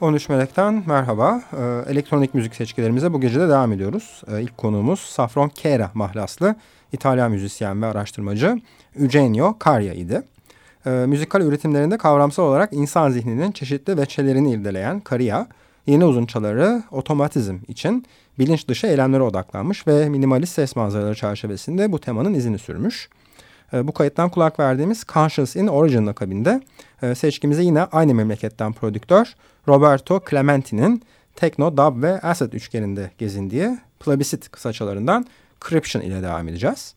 13 Melek'ten merhaba. Ee, elektronik müzik seçkilerimize bu gece de devam ediyoruz. Ee, ilk konuğumuz Safron Kera mahlaslı İtalyan müzisyen ve araştırmacı Eugenio Carya idi. Ee, müzikal üretimlerinde kavramsal olarak insan zihninin çeşitli veçelerini irdeleyen Carya, yeni uzunçaları otomatizm için bilinç dışı eylemlere odaklanmış ve minimalist ses manzaraları çerçevesinde bu temanın izini sürmüş. Bu kayıttan kulak verdiğimiz Conscious in Origin akabinde e, seçkimize yine aynı memleketten prodüktör Roberto Clementi'nin Tekno, Dub ve Acid üçgeninde gezindiği Plebiscite kısaçalarından Cryption ile devam edeceğiz.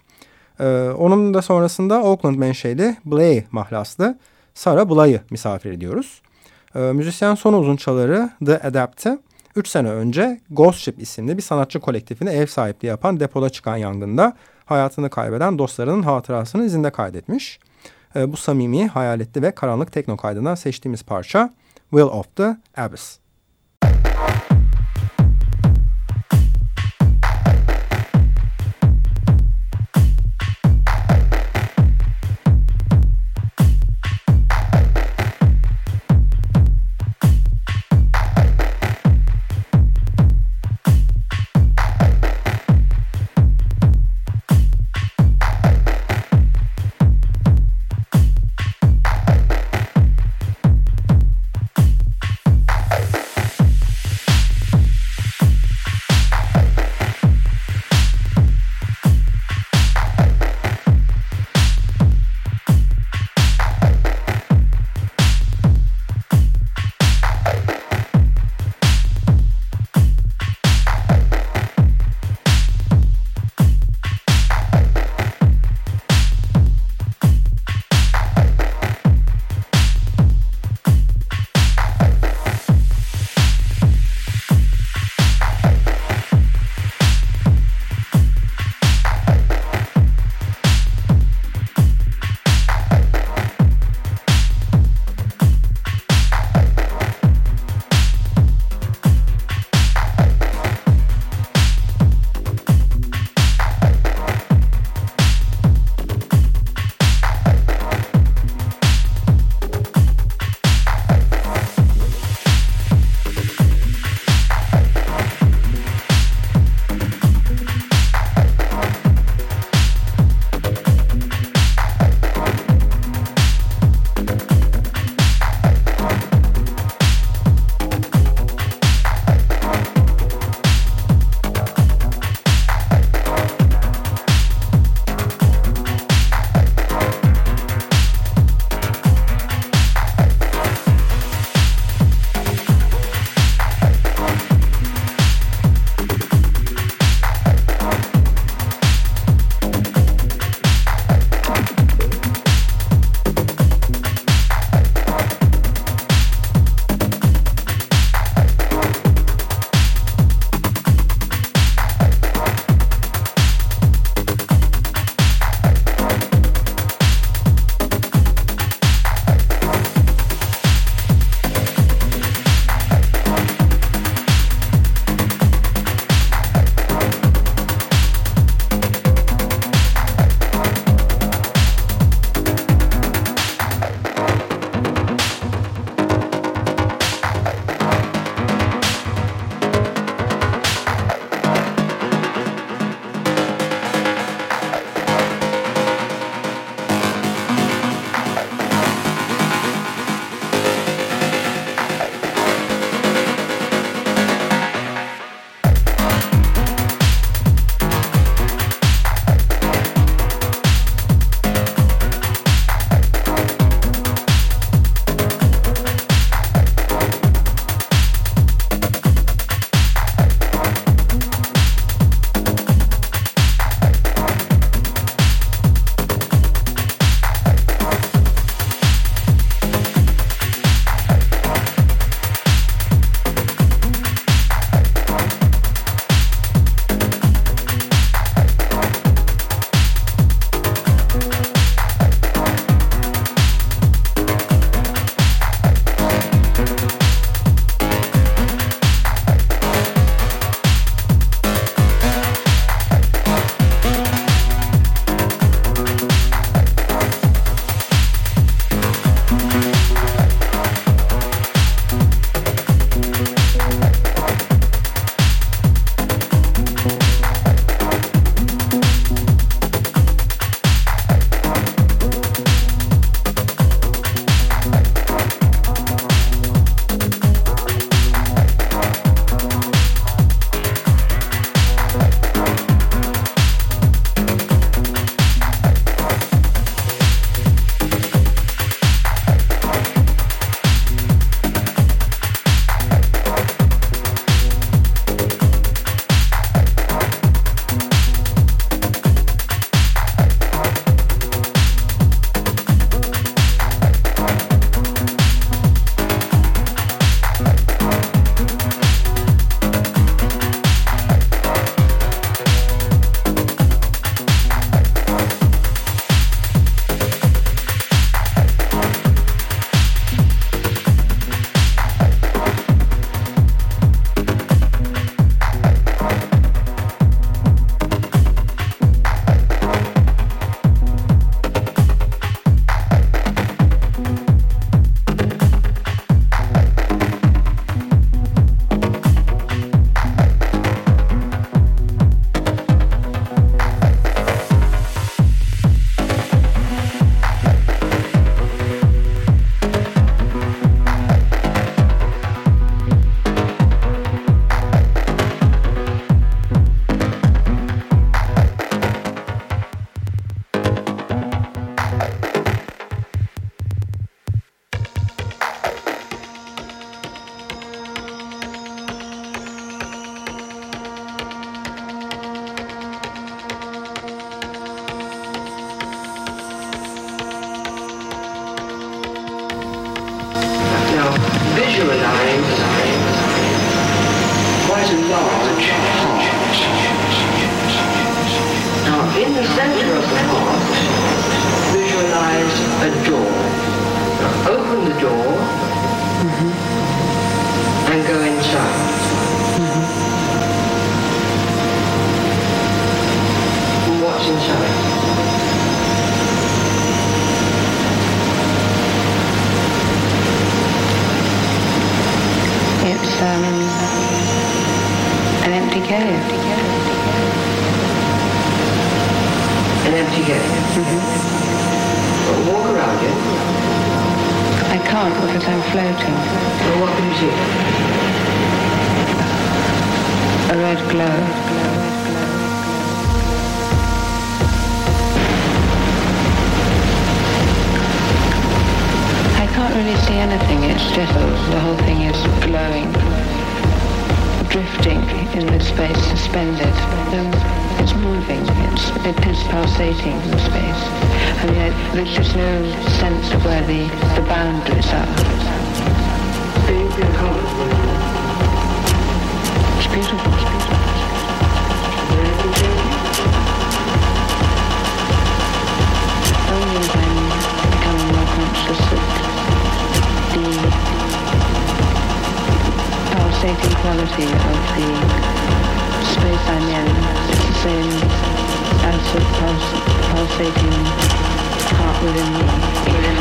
Ee, onun da sonrasında Oakland menşeli Blay mahlaslı Sarah Blay'ı misafir ediyoruz. Ee, müzisyen son uzunçaları The Adapt'ı 3 sene önce Ghost Ship isimli bir sanatçı kolektifine ev sahipliği yapan depoda çıkan yangında hayatını kaybeden dostlarının hatırasını izinde kaydetmiş. E, bu samimi, hayaletli ve karanlık tekno kaydından seçtiğimiz parça Will of the Abyss. Tulare quite a large heart. Now, in the center of the heart, visualize a door. Now, open the door mm-hmm. and go inside. Mm-hmm. What's inside? Um, an empty cave. An empty cave. Well, walk around it. I can't because I'm floating. Well, what can you see? A red glow. Really see anything. It's just the whole thing is glowing, drifting in the space, suspended. Um, it's moving. It's it is pulsating in space. I mean, I, there's just no sense of where the the boundaries are. You? It's beautiful. It's beautiful. Only I'm becoming more conscious of pulsating quality of the space I'm in. It's the same as the puls- pulsating heart within me, within,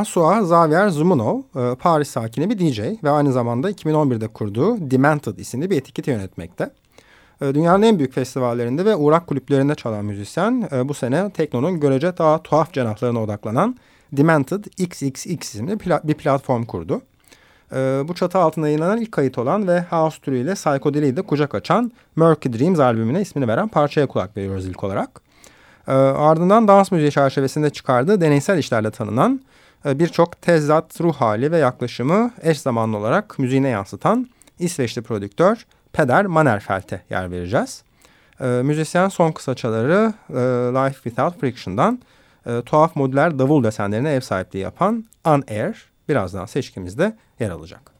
François Xavier Zumunov, e, Paris sakini bir DJ ve aynı zamanda 2011'de kurduğu Demented isimli bir etiketi yönetmekte. E, dünyanın en büyük festivallerinde ve uğrak kulüplerinde çalan müzisyen e, bu sene teknonun görece daha tuhaf cenahlarına odaklanan Demented XXX isimli bir platform kurdu. Bu çatı altında yayınlanan ilk kayıt olan ve house türüyle psikodeliği de kucak açan Murky Dreams albümüne ismini veren parçaya kulak veriyoruz ilk olarak. ardından dans müziği çerçevesinde çıkardığı deneysel işlerle tanınan birçok tezat ruh hali ve yaklaşımı eş zamanlı olarak müziğine yansıtan İsveçli prodüktör Peder Mannerfelt'e yer vereceğiz. E, müzisyen son kısaçaları e, Life Without Friction'dan e, tuhaf modüler davul desenlerine ev sahipliği yapan On birazdan seçkimizde yer alacak.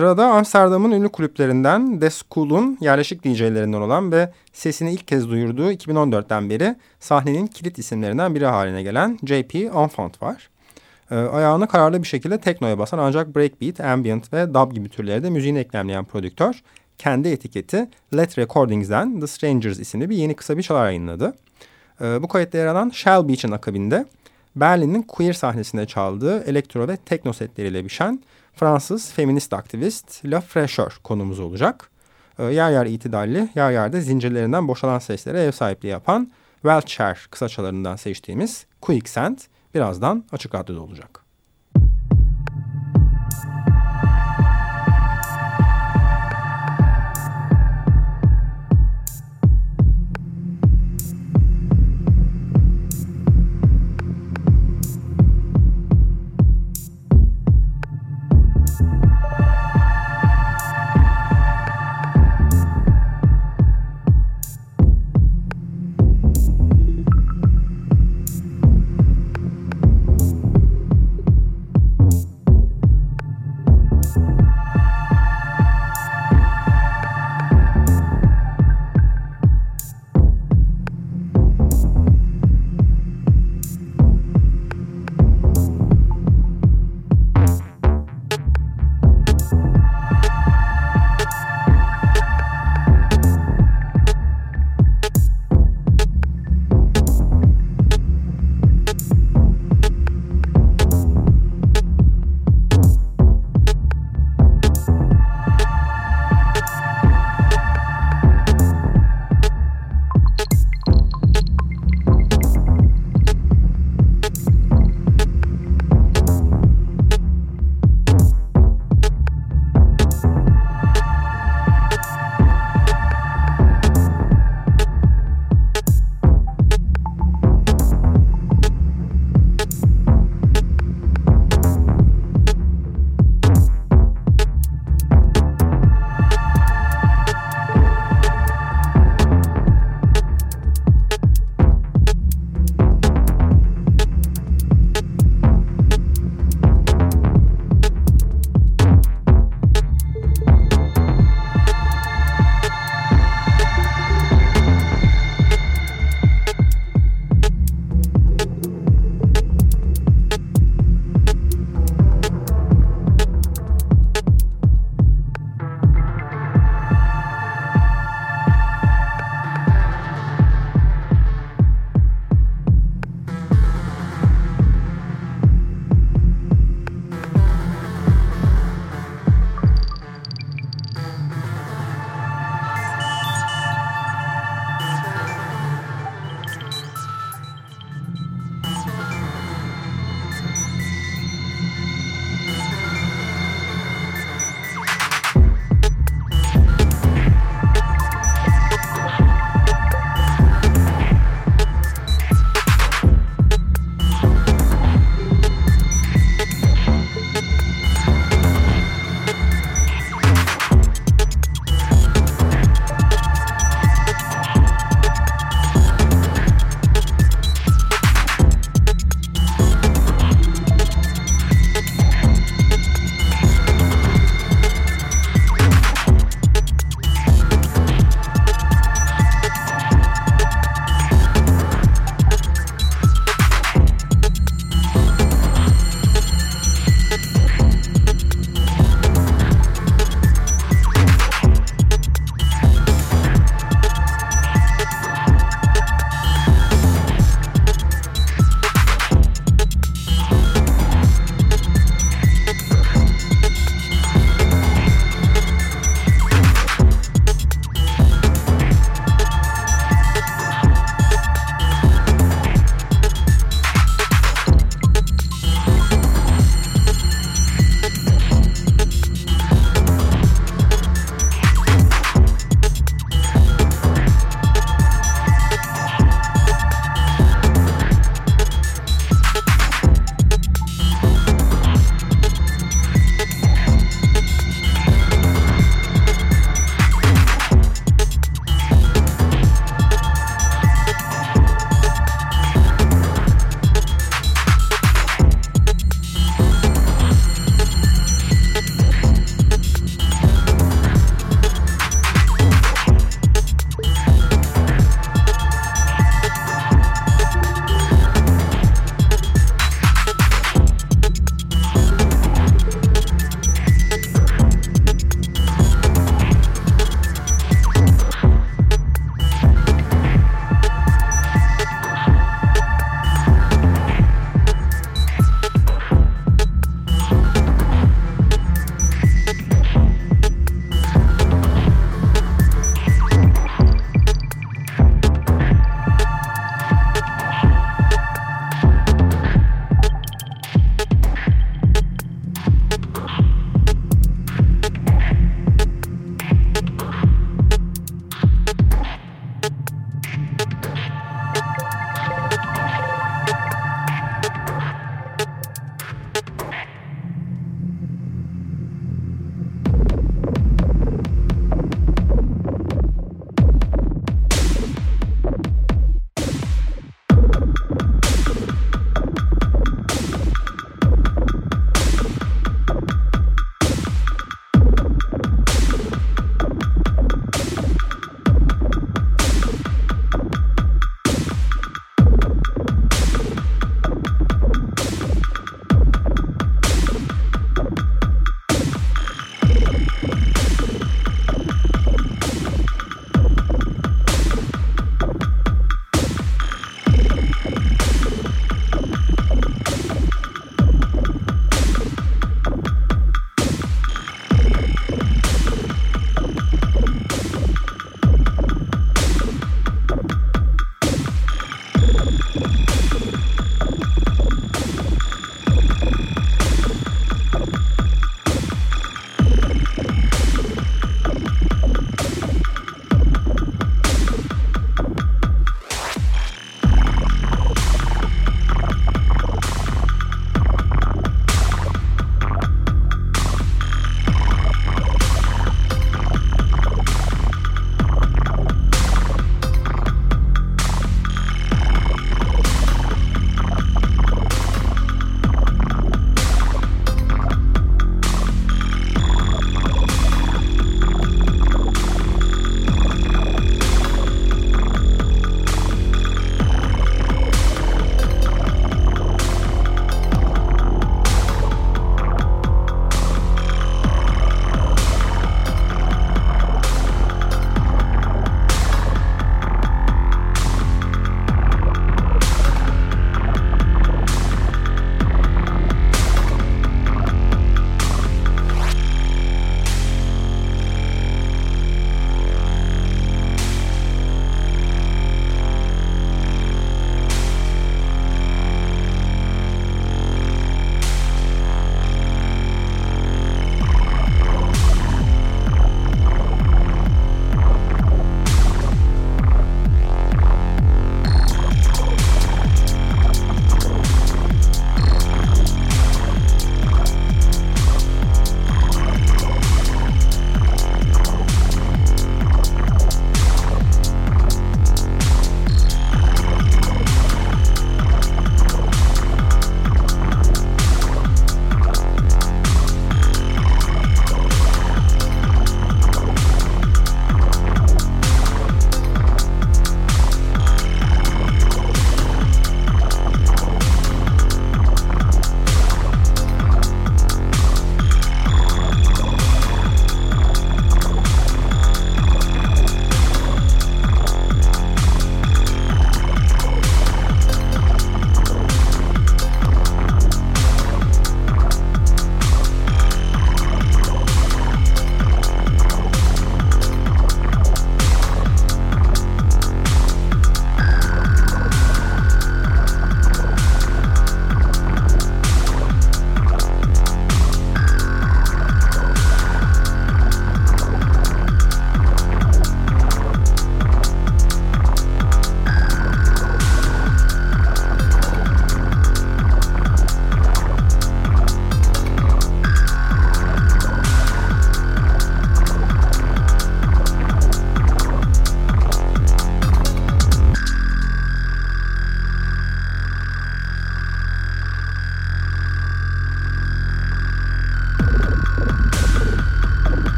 Sırada Amsterdam'ın ünlü kulüplerinden The School'un yerleşik DJ'lerinden olan ve sesini ilk kez duyurduğu 2014'ten beri sahnenin kilit isimlerinden biri haline gelen JP Enfant var. E, ayağını kararlı bir şekilde teknoya basan ancak breakbeat, ambient ve dub gibi türlere de müziğini eklemleyen prodüktör kendi etiketi Let Recordings'den The Strangers isimli bir yeni kısa bir çalar yayınladı. E, bu kayıtta yer alan Shell Beach'in akabinde Berlin'in queer sahnesinde çaldığı elektro ve tekno setleriyle bişen Fransız feminist aktivist La Fraîcheur konumuz olacak. E, yer yer itidalli, yer yerde zincirlerinden boşalan seslere ev sahipliği yapan Welcher kısaçalarından seçtiğimiz Quicksand birazdan Açık Radyo'da olacak.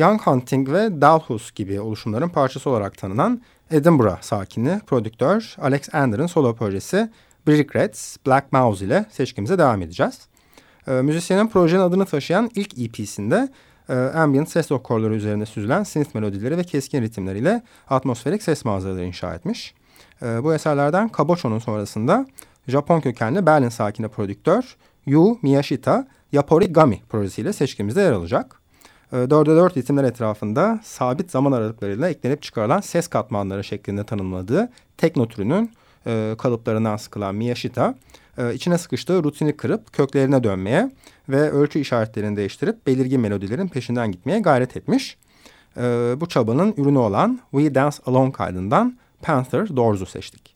Young Hunting ve Dalhousie gibi oluşumların parçası olarak tanınan Edinburgh sakini prodüktör Alex Ander'ın solo projesi Brick Rats, Black Mouse ile seçkimize devam edeceğiz. E, müzisyenin projenin adını taşıyan ilk EP'sinde e, ambient ses okorları üzerinde süzülen synth melodileri ve keskin ritimleriyle atmosferik ses manzaraları inşa etmiş. E, bu eserlerden Kabocho'nun sonrasında Japon kökenli Berlin sakini prodüktör Yu Miyashita Yaporigami projesiyle seçkimizde yer alacak. E, 4'e 4 ritimler etrafında sabit zaman aralıklarıyla eklenip çıkarılan ses katmanları şeklinde tanımladığı tekno türünün e, kalıplarından sıkılan Miyashita e, içine sıkıştığı rutini kırıp köklerine dönmeye ve ölçü işaretlerini değiştirip belirgin melodilerin peşinden gitmeye gayret etmiş. E, bu çabanın ürünü olan We Dance Alone kaydından Panther Doors'u seçtik.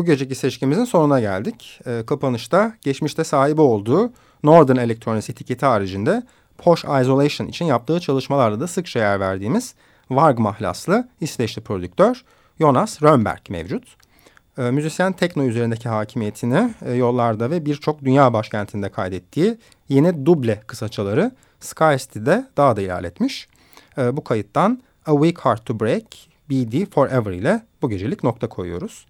Bu geceki seçkimizin sonuna geldik. E, kapanışta geçmişte sahibi olduğu Northern Electronics etiketi haricinde Posh Isolation için yaptığı çalışmalarda da sıkça yer verdiğimiz Varg mahlaslı İsveçli prodüktör Jonas Rönnberg mevcut. E, müzisyen tekno üzerindeki hakimiyetini e, yollarda ve birçok dünya başkentinde kaydettiği yeni duble kısaçaları Sky City'de daha da ilerletmiş. E, bu kayıttan A Weak Heart to Break, BD Forever ile bu gecelik nokta koyuyoruz.